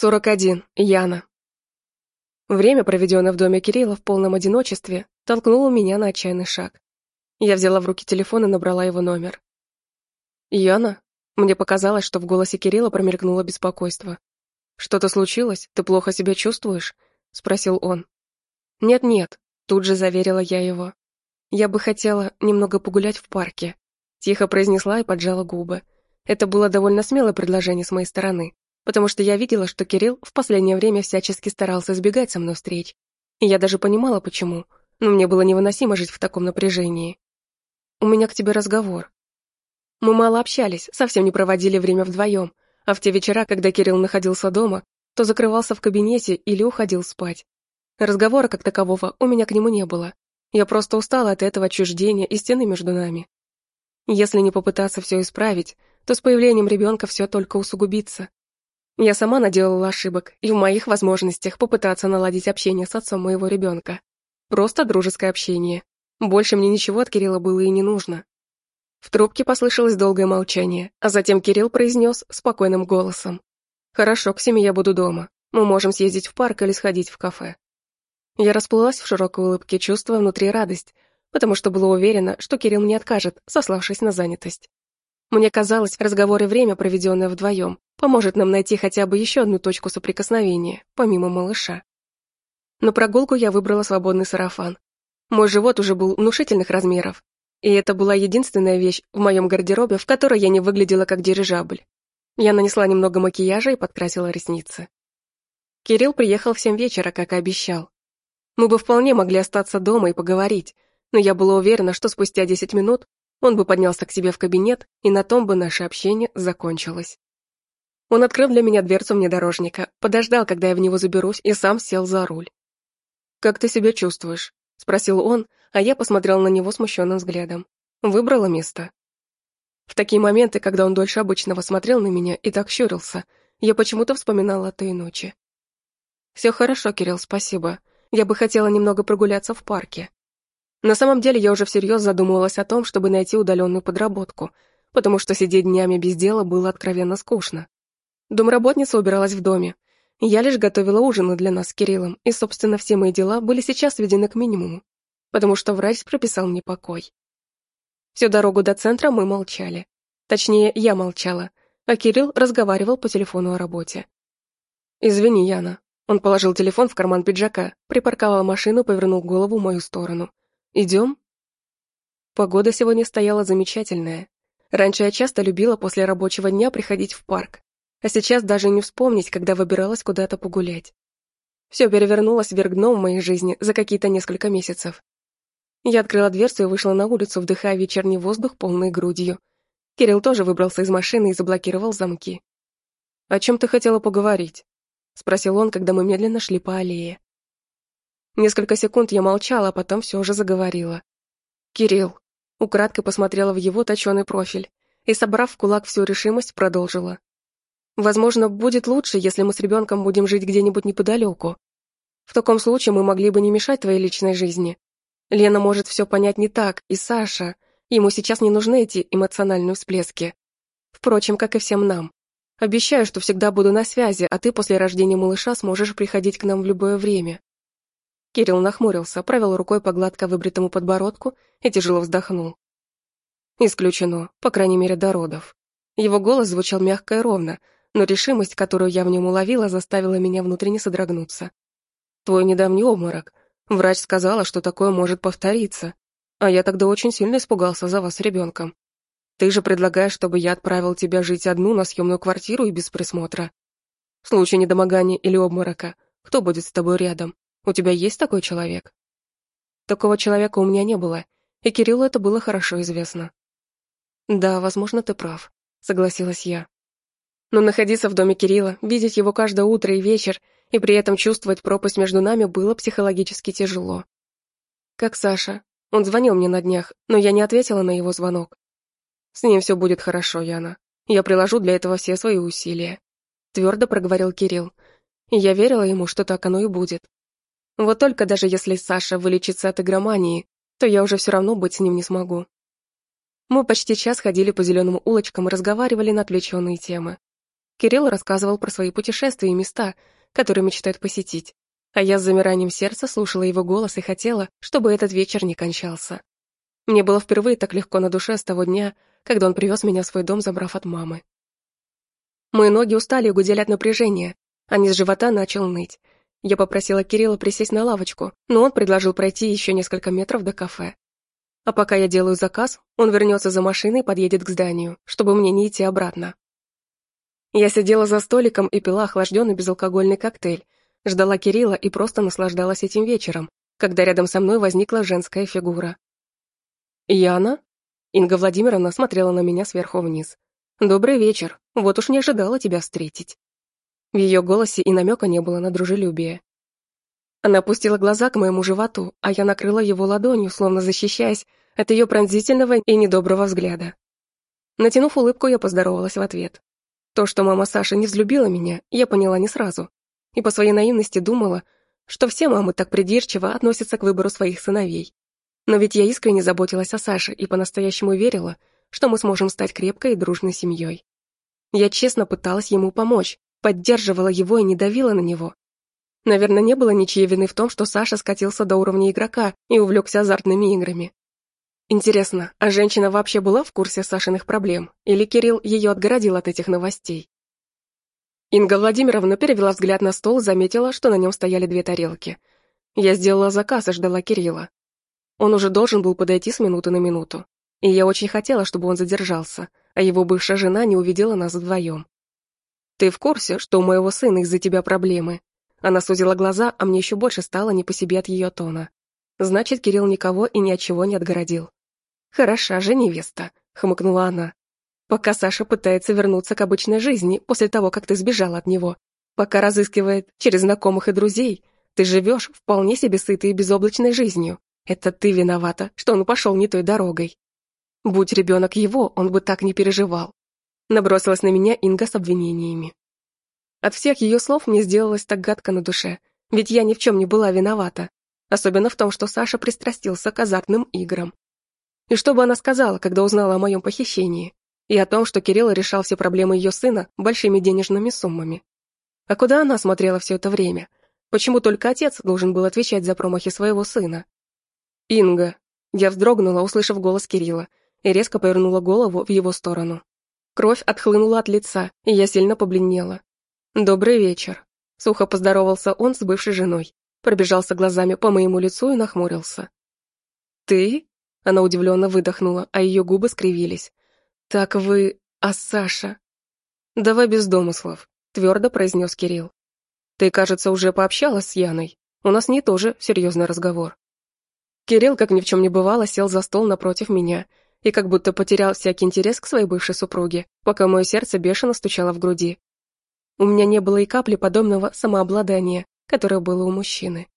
41. Яна. Время, проведенное в доме Кирилла в полном одиночестве, толкнуло меня на отчаянный шаг. Я взяла в руки телефон и набрала его номер. «Яна?» Мне показалось, что в голосе Кирилла промелькнуло беспокойство. «Что-то случилось? Ты плохо себя чувствуешь?» — спросил он. «Нет-нет», — тут же заверила я его. «Я бы хотела немного погулять в парке», — тихо произнесла и поджала губы. Это было довольно смелое предложение с моей стороны, потому что я видела, что Кирилл в последнее время всячески старался избегать со мной встреч. И я даже понимала, почему, но мне было невыносимо жить в таком напряжении. «У меня к тебе разговор». Мы мало общались, совсем не проводили время вдвоем, а в те вечера, когда Кирилл находился дома, то закрывался в кабинете или уходил спать. Разговора как такового у меня к нему не было. Я просто устала от этого отчуждения и стены между нами. Если не попытаться все исправить, то с появлением ребенка все только усугубится. Я сама наделала ошибок, и в моих возможностях попытаться наладить общение с отцом моего ребенка. Просто дружеское общение. Больше мне ничего от Кирилла было и не нужно. В трубке послышалось долгое молчание, а затем Кирилл произнес спокойным голосом. «Хорошо, к семи я буду дома. Мы можем съездить в парк или сходить в кафе». Я расплылась в широкой улыбке, чувствуя внутри радость, потому что была уверена, что Кирилл не откажет, сославшись на занятость. Мне казалось, разговоры и время, проведенное вдвоем, поможет нам найти хотя бы еще одну точку соприкосновения, помимо малыша. На прогулку я выбрала свободный сарафан. Мой живот уже был внушительных размеров, и это была единственная вещь в моем гардеробе, в которой я не выглядела как дирижабль. Я нанесла немного макияжа и подкрасила ресницы. Кирилл приехал в семь вечера, как и обещал. Мы бы вполне могли остаться дома и поговорить, но я была уверена, что спустя десять минут он бы поднялся к себе в кабинет, и на том бы наше общение закончилось. Он открыл для меня дверцу внедорожника, подождал, когда я в него заберусь, и сам сел за руль. «Как ты себя чувствуешь?» — спросил он, а я посмотрел на него смущенным взглядом. Выбрала место. В такие моменты, когда он дольше обычного смотрел на меня и так щурился, я почему-то вспоминала о той ночи. «Все хорошо, Кирилл, спасибо. Я бы хотела немного прогуляться в парке. На самом деле я уже всерьез задумывалась о том, чтобы найти удаленную подработку, потому что сидеть днями без дела было откровенно скучно. Домработница убиралась в доме. Я лишь готовила ужины для нас с Кириллом, и, собственно, все мои дела были сейчас сведены к минимуму, потому что врач прописал мне покой. Всю дорогу до центра мы молчали. Точнее, я молчала, а Кирилл разговаривал по телефону о работе. «Извини, Яна». Он положил телефон в карман пиджака, припарковал машину, повернул голову в мою сторону. Идем?» Погода сегодня стояла замечательная. Раньше я часто любила после рабочего дня приходить в парк, а сейчас даже не вспомнить, когда выбиралась куда-то погулять. Все перевернулось вверх дном в моей жизни за какие-то несколько месяцев. Я открыла дверцу и вышла на улицу, вдыхая вечерний воздух полной грудью. Кирилл тоже выбрался из машины и заблокировал замки. «О чем ты хотела поговорить?» — спросил он, когда мы медленно шли по аллее. Несколько секунд я молчала, а потом все же заговорила. «Кирилл». Украдкой посмотрела в его точеный профиль и, собрав в кулак всю решимость, продолжила. «Возможно, будет лучше, если мы с ребенком будем жить где-нибудь неподалеку. В таком случае мы могли бы не мешать твоей личной жизни. Лена может все понять не так, и Саша. Ему сейчас не нужны эти эмоциональные всплески. Впрочем, как и всем нам. Обещаю, что всегда буду на связи, а ты после рождения малыша сможешь приходить к нам в любое время. Кирилл нахмурился, провел рукой по гладко выбритому подбородку и тяжело вздохнул. Исключено, по крайней мере, до родов. Его голос звучал мягко и ровно, но решимость, которую я в нем уловила, заставила меня внутренне содрогнуться. Твой недавний обморок. Врач сказала, что такое может повториться. А я тогда очень сильно испугался за вас с ребенком. Ты же предлагаешь, чтобы я отправил тебя жить одну на съемную квартиру и без присмотра. В случае недомогания или обморока, кто будет с тобой рядом? У тебя есть такой человек?» Такого человека у меня не было, и Кириллу это было хорошо известно. «Да, возможно, ты прав», — согласилась я. Но находиться в доме Кирилла, видеть его каждое утро и вечер, и при этом чувствовать пропасть между нами было психологически тяжело. Как Саша. Он звонил мне на днях, но я не ответила на его звонок. «С ним все будет хорошо, Яна. Я приложу для этого все свои усилия», — твердо проговорил Кирилл. И я верила ему, что так оно и будет. Вот только даже если Саша вылечится от игромании, то я уже все равно быть с ним не смогу. Мы почти час ходили по зеленым улочкам и разговаривали на отвлеченные темы. Кирилл рассказывал про свои путешествия и места, которые мечтает посетить. А я с замиранием сердца слушала его голос и хотела, чтобы этот вечер не кончался. Мне было впервые так легко на душе с того дня, когда он привез меня в свой дом, забрав от мамы. Мои ноги устали и гудели от напряжения, а низ живота начал ныть. Я попросила Кирилла присесть на лавочку, но он предложил пройти еще несколько метров до кафе. А пока я делаю заказ, он вернется за машиной и подъедет к зданию, чтобы мне не идти обратно. Я сидела за столиком и пила охлажденный безалкогольный коктейль, ждала Кирилла и просто наслаждалась этим вечером, когда рядом со мной возникла женская фигура. «Яна?» Инга Владимировна смотрела на меня сверху вниз. «Добрый вечер. Вот уж не ожидала тебя встретить». В ее голосе и намека не было на дружелюбие. Она опустила глаза к моему животу, а я накрыла его ладонью, словно защищаясь от ее пронзительного и недоброго взгляда. Натянув улыбку, я поздоровалась в ответ. То, что мама Саши не взлюбила меня, я поняла не сразу. И по своей наивности думала, что все мамы так придирчиво относятся к выбору своих сыновей. Но ведь я искренне заботилась о Саше и по-настоящему верила, что мы сможем стать крепкой и дружной семьей. Я честно пыталась ему помочь, поддерживала его и не давила на него. Наверное, не было ничьей вины в том, что Саша скатился до уровня игрока и увлекся азартными играми. Интересно, а женщина вообще была в курсе Сашиных проблем, или Кирилл ее отгородил от этих новостей? Инга Владимировна перевела взгляд на стол и заметила, что на нем стояли две тарелки. Я сделала заказ и ждала Кирилла. Он уже должен был подойти с минуты на минуту. И я очень хотела, чтобы он задержался, а его бывшая жена не увидела нас вдвоем. «Ты в курсе, что у моего сына из-за тебя проблемы?» Она сузила глаза, а мне еще больше стало не по себе от ее тона. Значит, Кирилл никого и ни от чего не отгородил. «Хороша же невеста», — хмыкнула она. «Пока Саша пытается вернуться к обычной жизни после того, как ты сбежала от него, пока разыскивает через знакомых и друзей, ты живешь вполне себе сытой и безоблачной жизнью. Это ты виновата, что он пошел не той дорогой. Будь ребенок его, он бы так не переживал. Набросилась на меня Инга с обвинениями. От всех ее слов мне сделалось так гадко на душе, ведь я ни в чем не была виновата, особенно в том, что Саша пристрастился к азартным играм. И что бы она сказала, когда узнала о моем похищении, и о том, что Кирилл решал все проблемы ее сына большими денежными суммами. А куда она смотрела все это время? Почему только отец должен был отвечать за промахи своего сына? «Инга!» Я вздрогнула, услышав голос Кирилла, и резко повернула голову в его сторону. Кровь отхлынула от лица, и я сильно побледнела. «Добрый вечер», — сухо поздоровался он с бывшей женой, пробежался глазами по моему лицу и нахмурился. «Ты?» — она удивленно выдохнула, а ее губы скривились. «Так вы... А Саша?» «Давай без домыслов», — твердо произнес Кирилл. «Ты, кажется, уже пообщалась с Яной. У нас не тоже серьезный разговор». Кирилл, как ни в чем не бывало, сел за стол напротив меня и как будто потерял всякий интерес к своей бывшей супруге, пока мое сердце бешено стучало в груди. У меня не было и капли подобного самообладания, которое было у мужчины.